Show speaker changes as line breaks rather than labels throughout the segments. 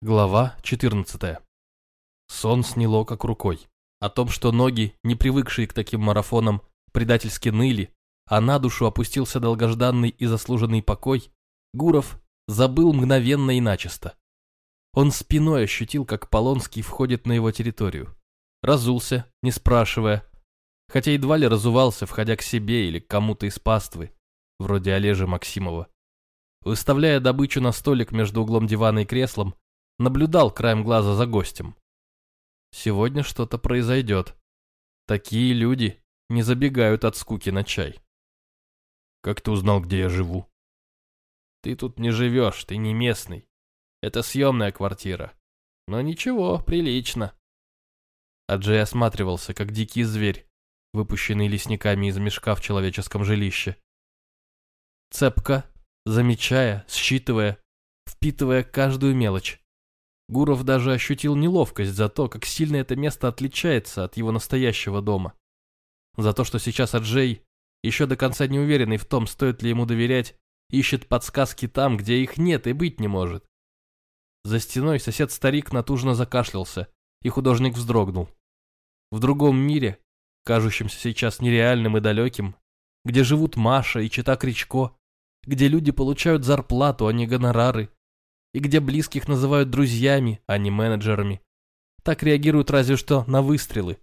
Глава 14. Сон сняло как рукой. О том, что ноги, не привыкшие к таким марафонам, предательски ныли, а на душу опустился долгожданный и заслуженный покой, Гуров забыл мгновенно и начисто. Он спиной ощутил, как Полонский входит на его территорию. Разулся, не спрашивая, хотя едва ли разувался, входя к себе или к кому-то из паствы, вроде Олежи Максимова. Выставляя добычу на столик между углом дивана и креслом, наблюдал краем глаза за гостем. Сегодня что-то произойдет. Такие люди не забегают от скуки на чай. Как ты узнал, где я живу? Ты тут не живешь, ты не местный. Это съемная квартира. Но ничего, прилично. Аджей осматривался, как дикий зверь, выпущенный лесниками из мешка в человеческом жилище. Цепко, замечая, считывая, впитывая каждую мелочь. Гуров даже ощутил неловкость за то, как сильно это место отличается от его настоящего дома. За то, что сейчас Аджей, еще до конца не уверенный в том, стоит ли ему доверять, ищет подсказки там, где их нет и быть не может. За стеной сосед-старик натужно закашлялся, и художник вздрогнул. В другом мире, кажущемся сейчас нереальным и далеким, где живут Маша и Чита Кричко, где люди получают зарплату, а не гонорары, и где близких называют друзьями, а не менеджерами. Так реагируют разве что на выстрелы.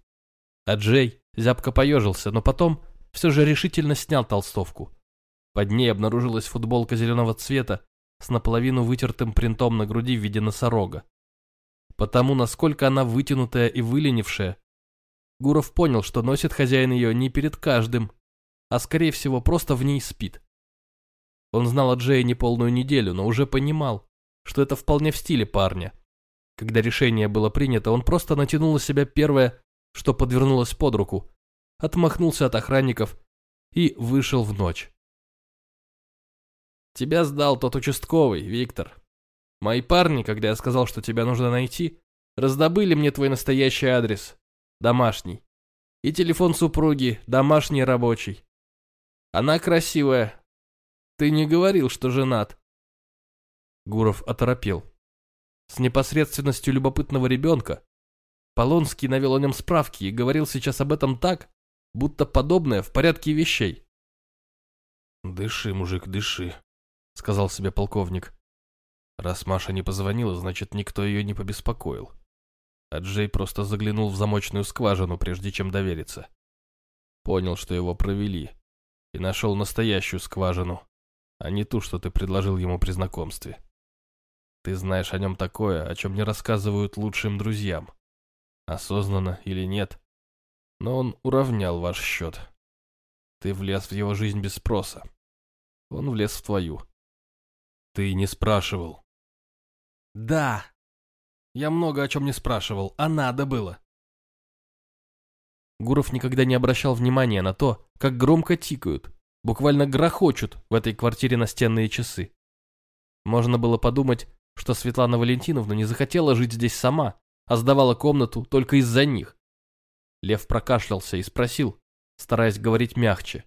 А Джей зябко поежился, но потом все же решительно снял толстовку. Под ней обнаружилась футболка зеленого цвета с наполовину вытертым принтом на груди в виде носорога. Потому, насколько она вытянутая и выленившая, Гуров понял, что носит хозяин ее не перед каждым, а скорее всего просто в ней спит. Он знал о Джее не полную неделю, но уже понимал, что это вполне в стиле парня. Когда решение было принято, он просто натянул на себя первое, что подвернулось под руку, отмахнулся от охранников и вышел в ночь. «Тебя сдал тот участковый, Виктор. Мои парни, когда я сказал, что тебя нужно найти, раздобыли мне твой настоящий адрес, домашний, и телефон супруги, домашний рабочий. Она красивая. Ты не говорил, что женат?» Гуров оторопел. С непосредственностью любопытного ребенка Полонский навел о нем справки и говорил сейчас об этом так, будто подобное в порядке вещей. «Дыши, мужик, дыши», — сказал себе полковник. Раз Маша не позвонила, значит, никто ее не побеспокоил. А Джей просто заглянул в замочную скважину, прежде чем довериться. Понял, что его провели, и нашел настоящую скважину, а не ту, что ты предложил ему при знакомстве. Ты знаешь о нем такое, о чем не рассказывают лучшим друзьям. Осознанно или нет. Но он уравнял ваш счет. Ты влез в его жизнь без спроса. Он влез в твою. Ты не спрашивал. Да. Я много о чем не спрашивал, а надо было. Гуров никогда не обращал внимания на то, как громко тикают, буквально грохочут в этой квартире настенные часы. Можно было подумать, что Светлана Валентиновна не захотела жить здесь сама, а сдавала комнату только из-за них. Лев прокашлялся и спросил, стараясь говорить мягче.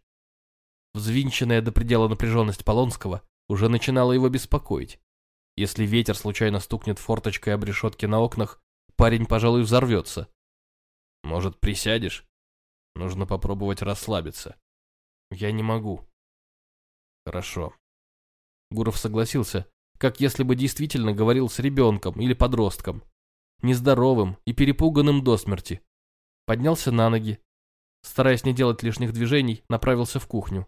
Взвинченная до предела напряженность Полонского уже начинала его беспокоить. Если ветер случайно стукнет форточкой об решетке на окнах, парень, пожалуй, взорвется. Может, присядешь? Нужно попробовать расслабиться. Я не могу. Хорошо. Гуров согласился, как если бы действительно говорил с ребенком или подростком, нездоровым и перепуганным до смерти. Поднялся на ноги, стараясь не делать лишних движений, направился в кухню.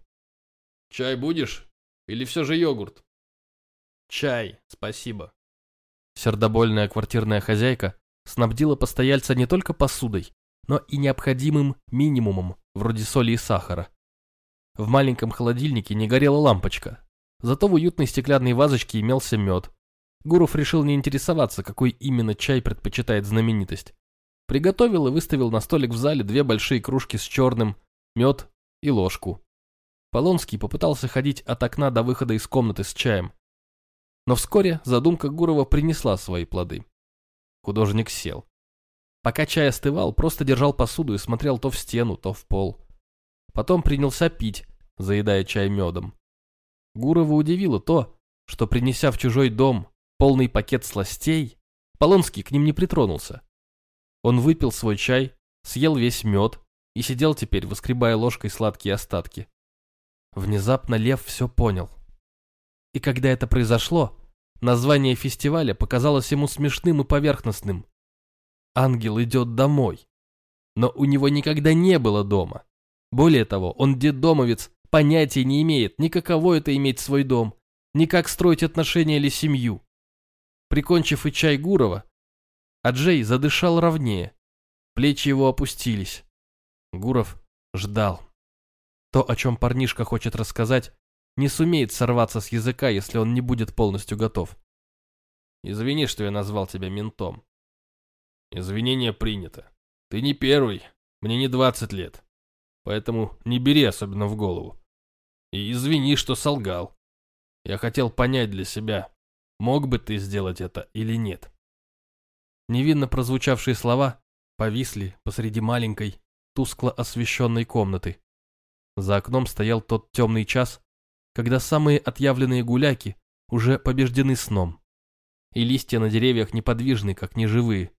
«Чай будешь? Или все же йогурт?» «Чай, спасибо». Сердобольная квартирная хозяйка снабдила постояльца не только посудой, но и необходимым минимумом, вроде соли и сахара. В маленьком холодильнике не горела лампочка, Зато в уютной стеклянной вазочке имелся мед. Гуров решил не интересоваться, какой именно чай предпочитает знаменитость. Приготовил и выставил на столик в зале две большие кружки с черным, мед и ложку. Полонский попытался ходить от окна до выхода из комнаты с чаем. Но вскоре задумка Гурова принесла свои плоды. Художник сел. Пока чай остывал, просто держал посуду и смотрел то в стену, то в пол. Потом принялся пить, заедая чай медом. Гурова удивило то, что, принеся в чужой дом полный пакет сластей, Полонский к ним не притронулся. Он выпил свой чай, съел весь мед и сидел теперь, выскребая ложкой сладкие остатки. Внезапно Лев все понял. И когда это произошло, название фестиваля показалось ему смешным и поверхностным. «Ангел идет домой». Но у него никогда не было дома. Более того, он детдомовец, понятия не имеет, ни каково это иметь свой дом, ни как строить отношения или семью. Прикончив и чай Гурова, Аджей задышал ровнее, плечи его опустились. Гуров ждал. То, о чем парнишка хочет рассказать, не сумеет сорваться с языка, если он не будет полностью готов. Извини, что я назвал тебя ментом. Извинение принято. Ты не первый, мне не двадцать лет. Поэтому не бери особенно в голову. И извини, что солгал. Я хотел понять для себя, мог бы ты сделать это или нет. Невинно прозвучавшие слова повисли посреди маленькой, тускло освещенной комнаты. За окном стоял тот темный час, когда самые отъявленные гуляки уже побеждены сном, и листья на деревьях неподвижны, как неживые.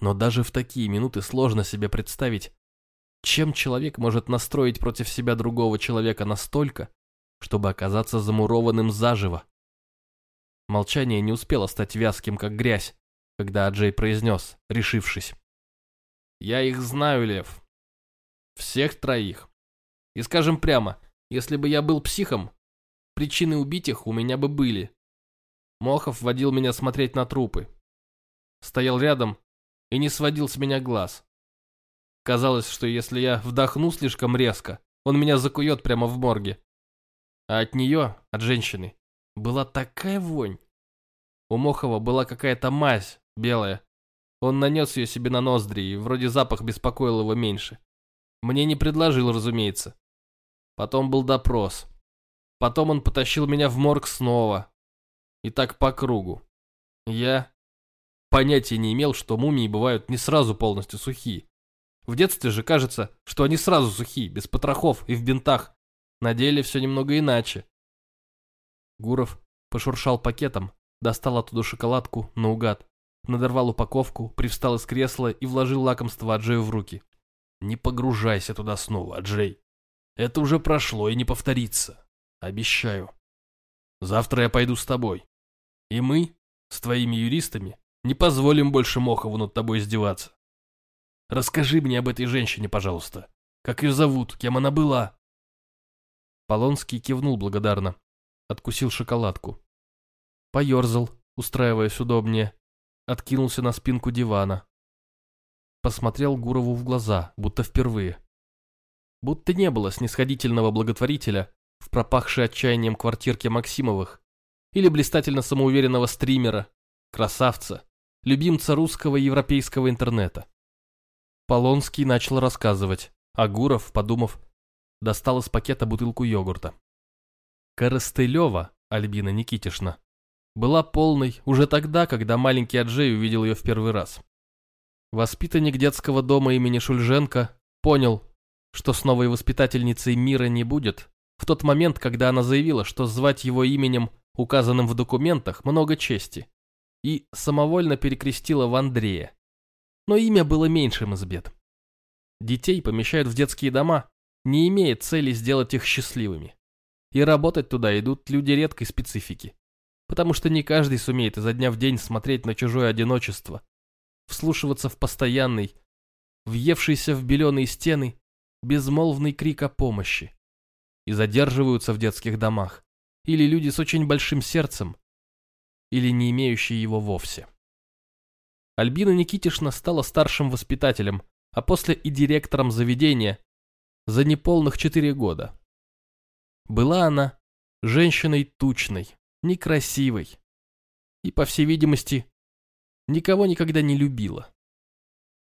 Но даже в такие минуты сложно себе представить, чем человек может настроить против себя другого человека настолько, чтобы оказаться замурованным заживо? Молчание не успело стать вязким, как грязь, когда Аджей произнес, решившись. «Я их знаю, Лев. Всех троих. И скажем прямо, если бы я был психом, причины убить их у меня бы были. Мохов водил меня смотреть на трупы. Стоял рядом и не сводил с меня глаз. Казалось, что если я вдохну слишком резко, он меня закует прямо в морге. А от нее, от женщины, была такая вонь. У Мохова была какая-то мазь белая. Он нанес ее себе на ноздри, и вроде запах беспокоил его меньше. Мне не предложил, разумеется. Потом был допрос. Потом он потащил меня в морг снова. И так по кругу. Я понятия не имел, что мумии бывают не сразу полностью сухие. В детстве же кажется, что они сразу сухие, без потрохов и в бинтах. На деле все немного иначе. Гуров пошуршал пакетом, достал оттуда шоколадку наугад, надорвал упаковку, привстал из кресла и вложил лакомство Аджею в руки. «Не погружайся туда снова, Аджей. Это уже прошло и не повторится. Обещаю. Завтра я пойду с тобой. И мы, с твоими юристами, не позволим больше Мохову над тобой издеваться. Расскажи мне об этой женщине, пожалуйста. Как ее зовут? Кем она была?» Полонский кивнул благодарно. Откусил шоколадку. Поерзал, устраиваясь удобнее. Откинулся на спинку дивана. Посмотрел Гурову в глаза, будто впервые. Будто не было снисходительного благотворителя в пропахшей отчаянием квартирке Максимовых или блистательно самоуверенного стримера, красавца, любимца русского и европейского интернета. Полонский начал рассказывать, а Гуров, подумав, достал из пакета бутылку йогурта. Коростылева, Альбина Никитишна, была полной уже тогда, когда маленький Аджей увидел ее в первый раз. Воспитанник детского дома имени Шульженко понял, что с новой воспитательницей мира не будет, в тот момент, когда она заявила, что звать его именем, указанным в документах, много чести, и самовольно перекрестила в Андрея но имя было меньшим из бед. Детей помещают в детские дома, не имея цели сделать их счастливыми. И работать туда идут люди редкой специфики, потому что не каждый сумеет изо дня в день смотреть на чужое одиночество, вслушиваться в постоянный, въевшийся в беленые стены, безмолвный крик о помощи. И задерживаются в детских домах, или люди с очень большим сердцем, или не имеющие его вовсе. Альбина Никитишна стала старшим воспитателем, а после и директором заведения за неполных четыре года. Была она женщиной тучной, некрасивой и, по всей видимости, никого никогда не любила.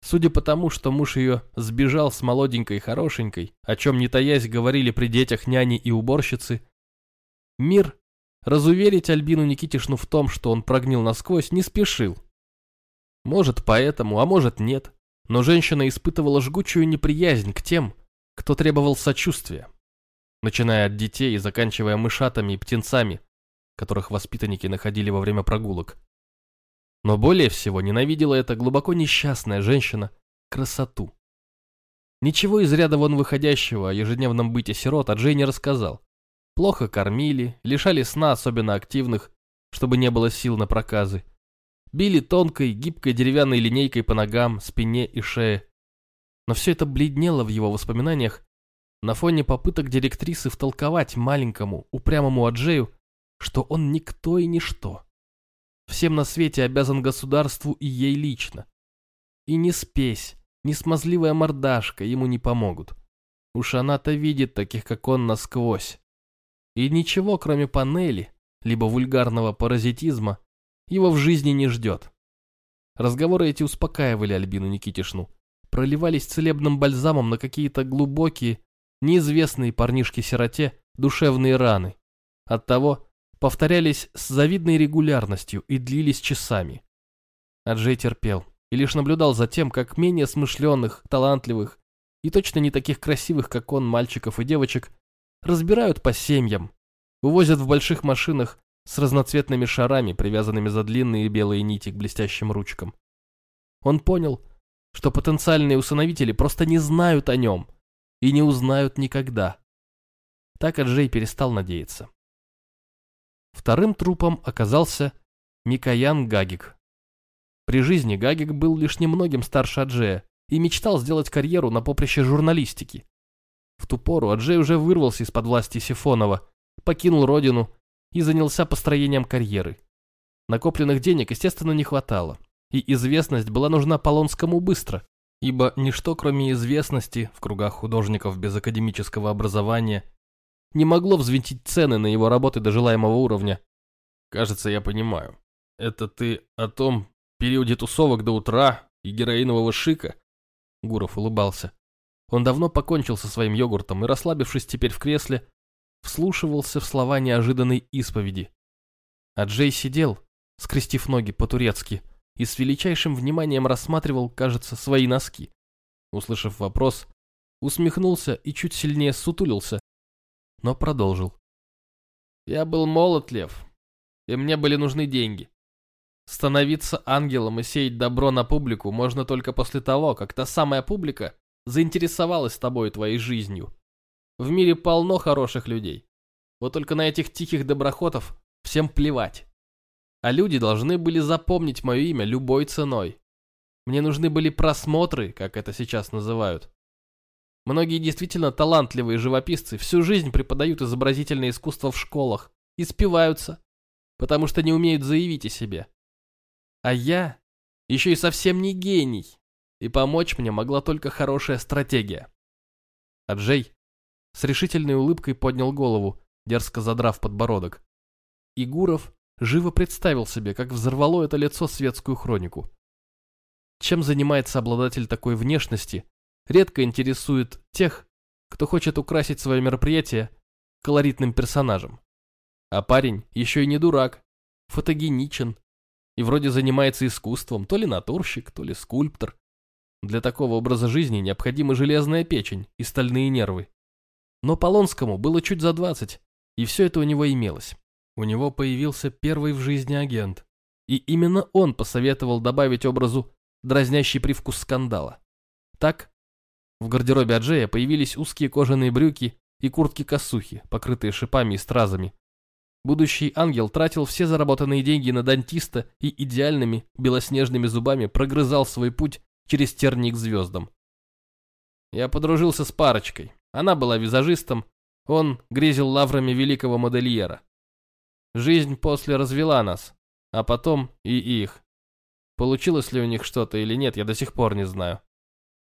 Судя по тому, что муж ее сбежал с молоденькой хорошенькой, о чем не таясь говорили при детях няни и уборщицы, мир разуверить Альбину Никитишну в том, что он прогнил насквозь, не спешил. Может, поэтому, а может, нет. Но женщина испытывала жгучую неприязнь к тем, кто требовал сочувствия. Начиная от детей и заканчивая мышатами и птенцами, которых воспитанники находили во время прогулок. Но более всего ненавидела эта глубоко несчастная женщина красоту. Ничего из ряда вон выходящего о ежедневном быте сирот Аджей не рассказал. Плохо кормили, лишали сна особенно активных, чтобы не было сил на проказы. Били тонкой, гибкой деревянной линейкой по ногам, спине и шее. Но все это бледнело в его воспоминаниях на фоне попыток директрисы втолковать маленькому, упрямому Аджею, что он никто и ничто. Всем на свете обязан государству и ей лично. И ни спесь, ни смазливая мордашка ему не помогут. Уж она-то видит таких, как он, насквозь. И ничего, кроме панели, либо вульгарного паразитизма, его в жизни не ждет. Разговоры эти успокаивали Альбину Никитишну, проливались целебным бальзамом на какие-то глубокие, неизвестные парнишке-сироте душевные раны. Оттого повторялись с завидной регулярностью и длились часами. Аджей терпел и лишь наблюдал за тем, как менее смышленных, талантливых и точно не таких красивых, как он, мальчиков и девочек, разбирают по семьям, увозят в больших машинах с разноцветными шарами, привязанными за длинные белые нити к блестящим ручкам. Он понял, что потенциальные усыновители просто не знают о нем и не узнают никогда. Так Аджей перестал надеяться. Вторым трупом оказался Микоян Гагик. При жизни Гагик был лишь немногим старше Аджея и мечтал сделать карьеру на поприще журналистики. В ту пору Аджей уже вырвался из-под власти Сифонова, покинул родину и занялся построением карьеры. Накопленных денег, естественно, не хватало, и известность была нужна Полонскому быстро, ибо ничто, кроме известности в кругах художников без академического образования, не могло взвинтить цены на его работы до желаемого уровня. Кажется, я понимаю. Это ты о том периоде тусовок до утра и героинового шика? Гуров улыбался. Он давно покончил со своим йогуртом и, расслабившись теперь в кресле, вслушивался в слова неожиданной исповеди. А Джей сидел, скрестив ноги по-турецки, и с величайшим вниманием рассматривал, кажется, свои носки. Услышав вопрос, усмехнулся и чуть сильнее сутулился, но продолжил. «Я был молод, Лев, и мне были нужны деньги. Становиться ангелом и сеять добро на публику можно только после того, как та самая публика заинтересовалась тобой и твоей жизнью. В мире полно хороших людей. Вот только на этих тихих доброхотов всем плевать. А люди должны были запомнить мое имя любой ценой. Мне нужны были просмотры, как это сейчас называют. Многие действительно талантливые живописцы всю жизнь преподают изобразительное искусство в школах и спиваются, потому что не умеют заявить о себе. А я еще и совсем не гений, и помочь мне могла только хорошая стратегия. А Джей с решительной улыбкой поднял голову, дерзко задрав подбородок. Игуров живо представил себе, как взорвало это лицо светскую хронику. Чем занимается обладатель такой внешности, редко интересует тех, кто хочет украсить свое мероприятие колоритным персонажем. А парень еще и не дурак, фотогеничен и вроде занимается искусством, то ли натурщик, то ли скульптор. Для такого образа жизни необходима железная печень и стальные нервы. Но Полонскому было чуть за двадцать, и все это у него имелось. У него появился первый в жизни агент, и именно он посоветовал добавить образу дразнящий привкус скандала. Так, в гардеробе Аджея появились узкие кожаные брюки и куртки-косухи, покрытые шипами и стразами. Будущий ангел тратил все заработанные деньги на дантиста и идеальными белоснежными зубами прогрызал свой путь через тернии к звездам. Я подружился с парочкой. Она была визажистом, он грезил лаврами великого модельера. Жизнь после развела нас, а потом и их. Получилось ли у них что-то или нет, я до сих пор не знаю.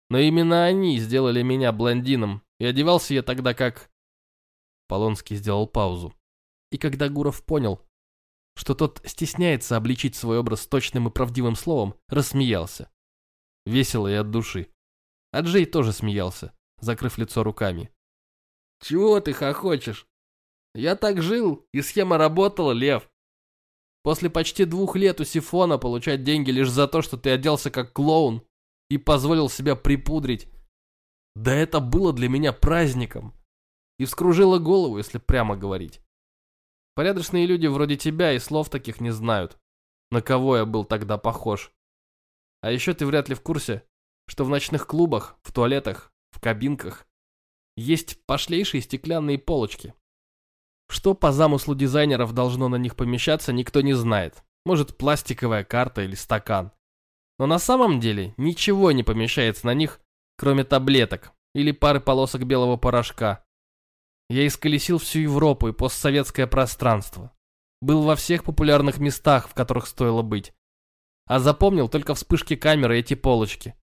Но именно они сделали меня блондином, и одевался я тогда как... Полонский сделал паузу. И когда Гуров понял, что тот стесняется обличить свой образ точным и правдивым словом, рассмеялся. Весело и от души. А Джей тоже смеялся, закрыв лицо руками. «Чего ты хохочешь? Я так жил, и схема работала, Лев. После почти двух лет у Сифона получать деньги лишь за то, что ты оделся как клоун, и позволил себя припудрить. Да это было для меня праздником. И вскружило голову, если прямо говорить. Порядочные люди вроде тебя и слов таких не знают. на кого я был тогда похож. А еще ты вряд ли в курсе, что в ночных клубах, в туалетах, в кабинках есть пошлейшие стеклянные полочки. Что по замыслу дизайнеров должно на них помещаться, никто не знает. Может, пластиковая карта или стакан. Но на самом деле ничего не помещается на них, кроме таблеток или пары полосок белого порошка. Я исколесил всю Европу и постсоветское пространство. Был во всех популярных местах, в которых стоило быть. А запомнил только вспышки камеры эти полочки.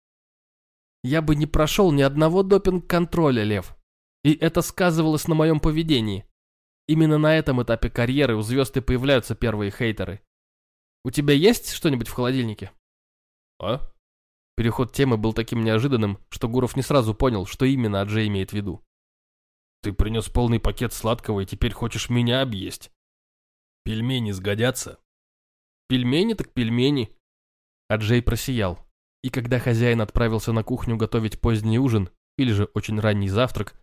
Я бы не прошел ни одного допинг-контроля, Лев. И это сказывалось на моем поведении. Именно на этом этапе карьеры у звезд и появляются первые хейтеры. У тебя есть что-нибудь в холодильнике? А? Переход темы был таким неожиданным, что Гуров не сразу понял, что именно Аджей имеет в виду. Ты принес полный пакет сладкого и теперь хочешь меня объесть. Пельмени сгодятся? Пельмени так пельмени. Аджей просиял. И когда хозяин отправился на кухню готовить поздний ужин, или же очень ранний завтрак,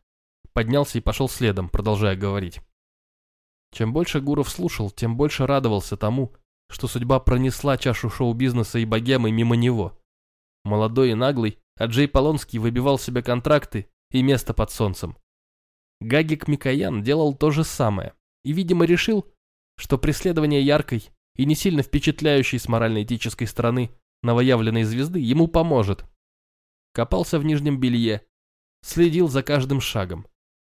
поднялся и пошел следом, продолжая говорить. Чем больше Гуров слушал, тем больше радовался тому, что судьба пронесла чашу шоу-бизнеса и богемы мимо него. Молодой и наглый, Аджей Полонский выбивал себе контракты и место под солнцем. Гагик Микоян делал то же самое и, видимо, решил, что преследование яркой и не сильно впечатляющей с морально-этической стороны новоявленной звезды ему поможет. Копался в нижнем белье, следил за каждым шагом.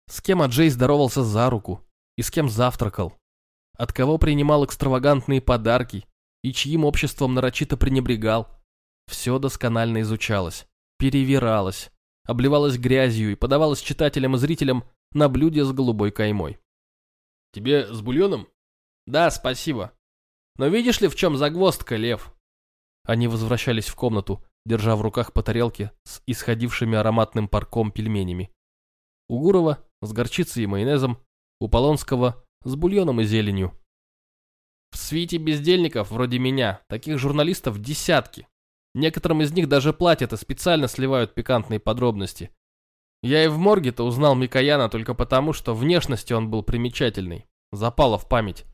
С кем Аджей здоровался за руку и с кем завтракал, от кого принимал экстравагантные подарки и чьим обществом нарочито пренебрегал. Все досконально изучалось, перевиралось, обливалось грязью и подавалось читателям и зрителям на блюде с голубой каймой. «Тебе с бульоном?» «Да, спасибо. Но видишь ли, в чем загвоздка, Лев?» Они возвращались в комнату, держа в руках по тарелке с исходившими ароматным парком пельменями. У Гурова с горчицей и майонезом, у Полонского с бульоном и зеленью. В свите бездельников, вроде меня, таких журналистов десятки. Некоторым из них даже платят и специально сливают пикантные подробности. Я и в морге-то узнал Микояна только потому, что внешности он был примечательный. Запало в память.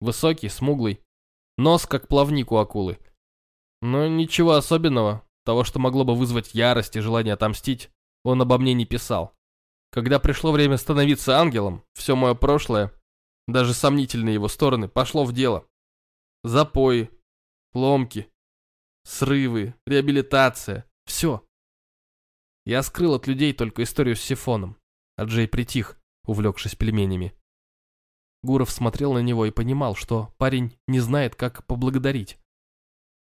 Высокий, смуглый. Нос, как плавник у акулы. Но ничего особенного, того, что могло бы вызвать ярость и желание отомстить, он обо мне не писал. Когда пришло время становиться ангелом, все мое прошлое, даже сомнительные его стороны, пошло в дело. Запои, ломки, срывы, реабилитация, все. Я скрыл от людей только историю с сифоном, а Джей притих, увлекшись пельменями. Гуров смотрел на него и понимал, что парень не знает, как поблагодарить.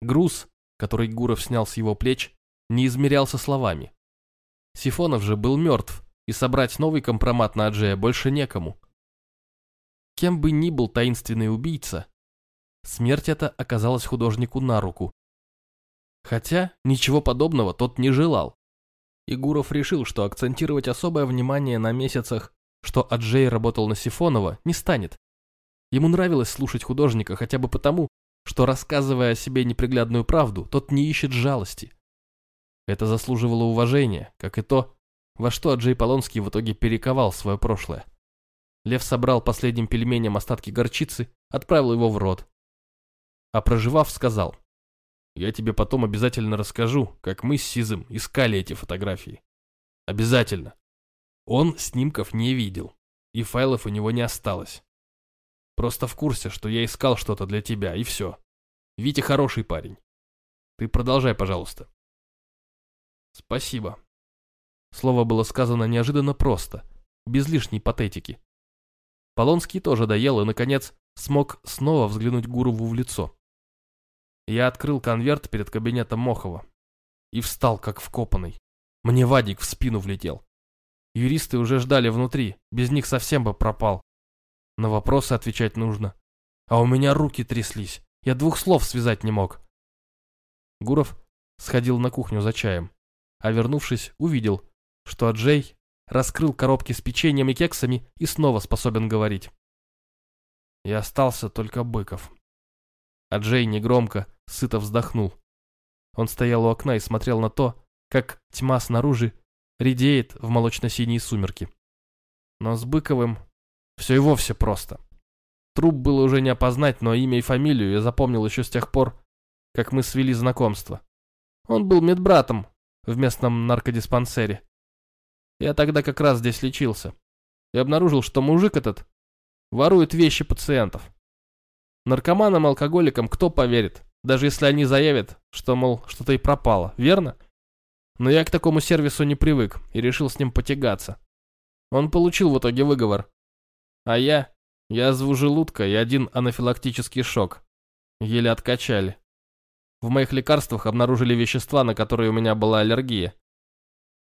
Груз, который Гуров снял с его плеч, не измерялся словами. Сифонов же был мертв, и собрать новый компромат на Аджея больше некому. Кем бы ни был таинственный убийца, смерть эта оказалась художнику на руку. Хотя ничего подобного тот не желал. Игуров решил, что акцентировать особое внимание на месяцах, что Аджей работал на Сифонова, не станет. Ему нравилось слушать художника хотя бы потому, что, рассказывая о себе неприглядную правду, тот не ищет жалости. Это заслуживало уважения, как и то, во что Аджей Полонский в итоге перековал свое прошлое. Лев собрал последним пельменем остатки горчицы, отправил его в рот. А проживав, сказал, «Я тебе потом обязательно расскажу, как мы с Сизым искали эти фотографии. Обязательно. Он снимков не видел, и файлов у него не осталось. Просто в курсе, что я искал что-то для тебя, и все. Витя хороший парень. Ты продолжай, пожалуйста». «Спасибо». Слово было сказано неожиданно просто, без лишней патетики. Полонский тоже доел и, наконец, смог снова взглянуть Гурову в лицо. Я открыл конверт перед кабинетом Мохова и встал, как вкопанный. Мне Вадик в спину влетел. Юристы уже ждали внутри, без них совсем бы пропал. На вопросы отвечать нужно. А у меня руки тряслись, я двух слов связать не мог. Гуров сходил на кухню за чаем, а вернувшись, увидел, что Аджей раскрыл коробки с печеньем и кексами и снова способен говорить. И остался только Быков. А Джей негромко, сыто вздохнул. Он стоял у окна и смотрел на то, как тьма снаружи редеет в молочно-синие сумерки. Но с Быковым все и вовсе просто. Труп было уже не опознать, но имя и фамилию я запомнил еще с тех пор, как мы свели знакомство. Он был медбратом в местном наркодиспансере. Я тогда как раз здесь лечился. И обнаружил, что мужик этот ворует вещи пациентов. Наркоманам, алкоголикам кто поверит, даже если они заявят, что, мол, что-то и пропало, верно? Но я к такому сервису не привык и решил с ним потягаться. Он получил в итоге выговор. А я... Язву желудка и один анафилактический шок. Еле откачали. В моих лекарствах обнаружили вещества, на которые у меня была аллергия.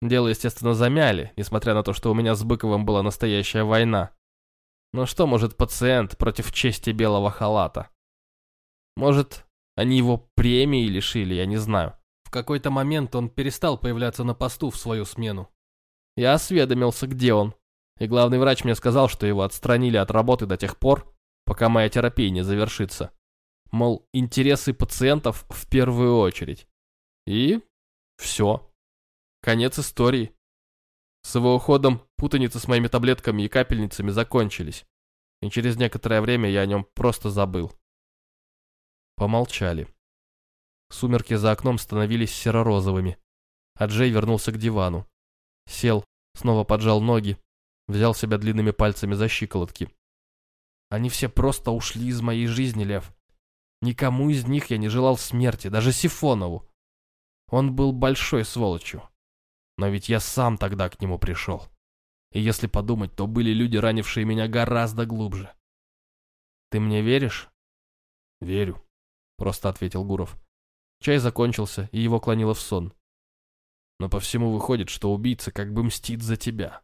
Дело, естественно, замяли, несмотря на то, что у меня с Быковым была настоящая война. Но что может пациент против чести белого халата? Может, они его премии лишили, я не знаю. В какой-то момент он перестал появляться на посту в свою смену. Я осведомился, где он. И главный врач мне сказал, что его отстранили от работы до тех пор, пока моя терапия не завершится. Мол, интересы пациентов в первую очередь. И все. Конец истории. С его уходом путаница с моими таблетками и капельницами закончились. И через некоторое время я о нем просто забыл. Помолчали. Сумерки за окном становились серо-розовыми. А Джей вернулся к дивану. Сел, снова поджал ноги, взял себя длинными пальцами за щиколотки. Они все просто ушли из моей жизни, Лев. Никому из них я не желал смерти, даже Сифонову. Он был большой сволочью. Но ведь я сам тогда к нему пришел. И если подумать, то были люди, ранившие меня гораздо глубже. Ты мне веришь? Верю, просто ответил Гуров. Чай закончился, и его клонило в сон. Но по всему выходит, что убийца как бы мстит за тебя.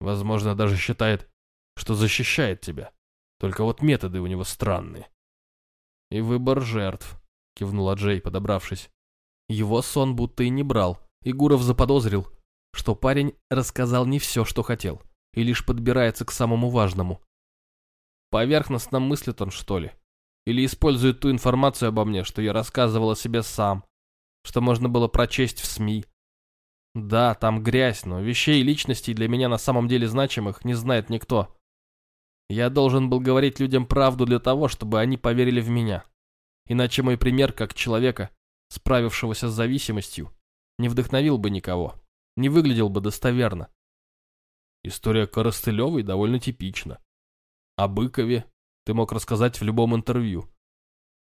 Возможно, даже считает, что защищает тебя. Только вот методы у него странные. «И выбор жертв», — кивнула Джей, подобравшись. Его сон будто и не брал, и Гуров заподозрил, что парень рассказал не все, что хотел, и лишь подбирается к самому важному. Поверхностно мыслит он, что ли? Или использует ту информацию обо мне, что я рассказывал о себе сам, что можно было прочесть в СМИ? Да, там грязь, но вещей и личностей для меня на самом деле значимых не знает никто. Я должен был говорить людям правду для того, чтобы они поверили в меня. Иначе мой пример как человека, справившегося с зависимостью, не вдохновил бы никого, не выглядел бы достоверно. История Коростылевой довольно типична. О Быкове ты мог рассказать в любом интервью.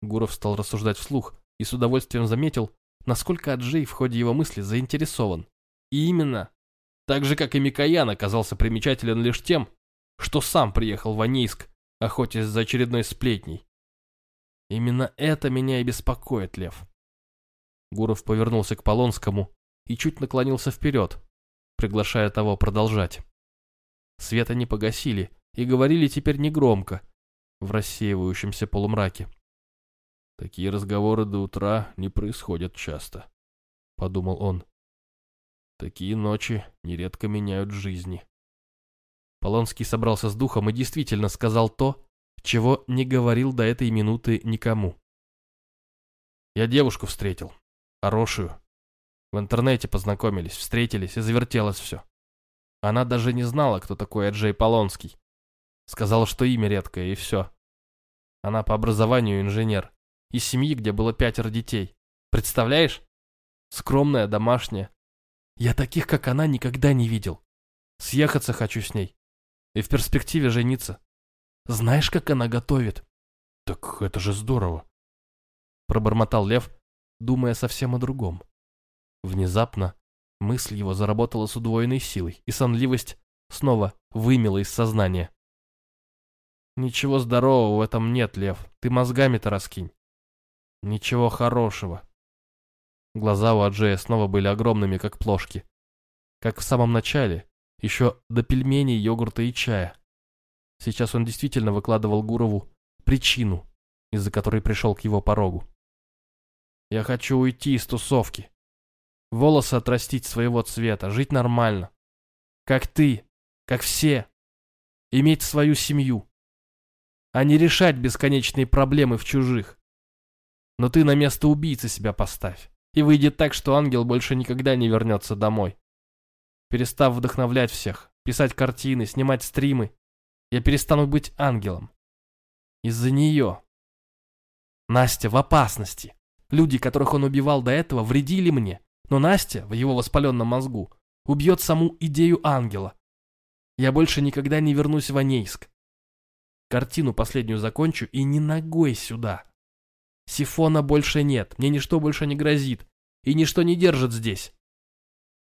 Гуров стал рассуждать вслух и с удовольствием заметил, насколько Аджей в ходе его мысли заинтересован. И именно, так же как и Микоян оказался примечателен лишь тем, что сам приехал в Анейск, охотясь за очередной сплетней. Именно это меня и беспокоит, Лев. Гуров повернулся к Полонскому и чуть наклонился вперед, приглашая того продолжать. Света не погасили и говорили теперь негромко, в рассеивающемся полумраке. Такие разговоры до утра не происходят часто, подумал он. Такие ночи нередко меняют жизни. Полонский собрался с духом и действительно сказал то, чего не говорил до этой минуты никому. Я девушку встретил. Хорошую. В интернете познакомились, встретились и завертелось все. Она даже не знала, кто такой Эджей Полонский. Сказала, что имя редкое, и все. Она по образованию инженер. Из семьи, где было пятеро детей. Представляешь? Скромная, домашняя. Я таких, как она, никогда не видел. Съехаться хочу с ней. И в перспективе жениться. Знаешь, как она готовит? Так это же здорово. Пробормотал Лев, думая совсем о другом. Внезапно мысль его заработала с удвоенной силой, и сонливость снова вымела из сознания. Ничего здорового в этом нет, Лев. Ты мозгами-то раскинь. Ничего хорошего. Глаза у Аджея снова были огромными, как плошки. Как в самом начале, еще до пельменей, йогурта и чая. Сейчас он действительно выкладывал Гурову причину, из-за которой пришел к его порогу. «Я хочу уйти из тусовки. Волосы отрастить своего цвета, жить нормально. Как ты, как все. Иметь свою семью. А не решать бесконечные проблемы в чужих. Но ты на место убийцы себя поставь. И выйдет так, что ангел больше никогда не вернется домой. Перестав вдохновлять всех, писать картины, снимать стримы, я перестану быть ангелом. Из-за нее. Настя в опасности. Люди, которых он убивал до этого, вредили мне, но Настя, в его воспаленном мозгу, убьет саму идею ангела. Я больше никогда не вернусь в Анейск. Картину последнюю закончу и не ногой сюда. Сифона больше нет, мне ничто больше не грозит, и ничто не держит здесь.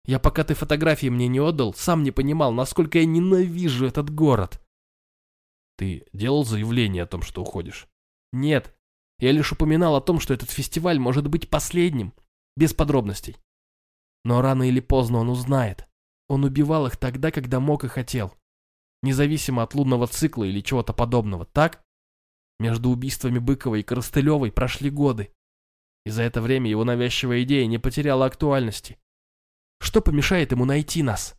Я пока ты фотографии мне не отдал, сам не понимал, насколько я ненавижу этот город. Ты делал заявление о том, что уходишь? Нет, я лишь упоминал о том, что этот фестиваль может быть последним, без подробностей. Но рано или поздно он узнает. Он убивал их тогда, когда мог и хотел. Независимо от лунного цикла или чего-то подобного, так? Между убийствами Быкова и Коростылевой прошли годы. И за это время его навязчивая идея не потеряла актуальности. Что помешает ему найти нас?